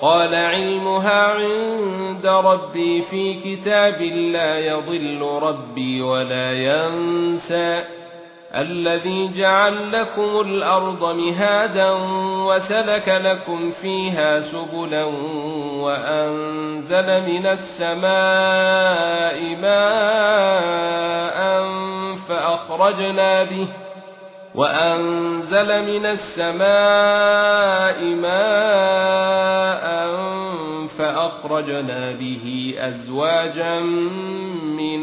قال علمها عند ربي في كتاب لا يضل ربي ولا ينسى الذي جعل لكم الأرض مهادا وسلك لكم فيها سبلا وأنزل من السماء ماء فأخرجنا به وأنزل من السماء ماء فأخرجنا به أزواجا من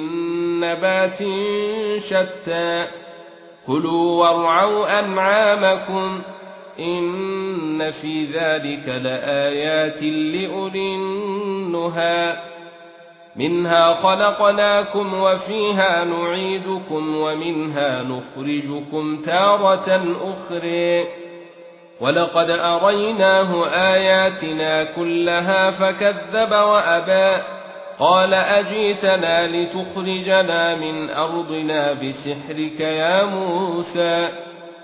نبات شتى. كلوا وارعوا أنعامكم إن في ذلك لآيات لأولي النهى. منها خلقناكم وفيها نعيدكم ومنها نخرجكم تارة أخرى. ولقد أريناه آياتنا كلها فكذب وأبى. قال أجيتنا لتخرجنا من أرضنا بسحرك يا موسى؟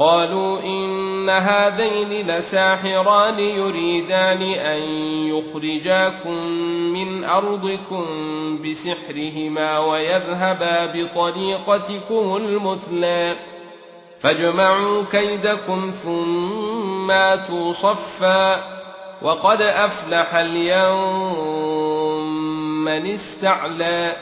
قالوا إن هذين لساحران يريدان أن يخرجاكم من أرضكم بسحرهما ويذهبا بطريقتكم المثلى. فاجمعوا كيدكم ثم آتوا صفا. وقد أفلح اليوم من استعلى.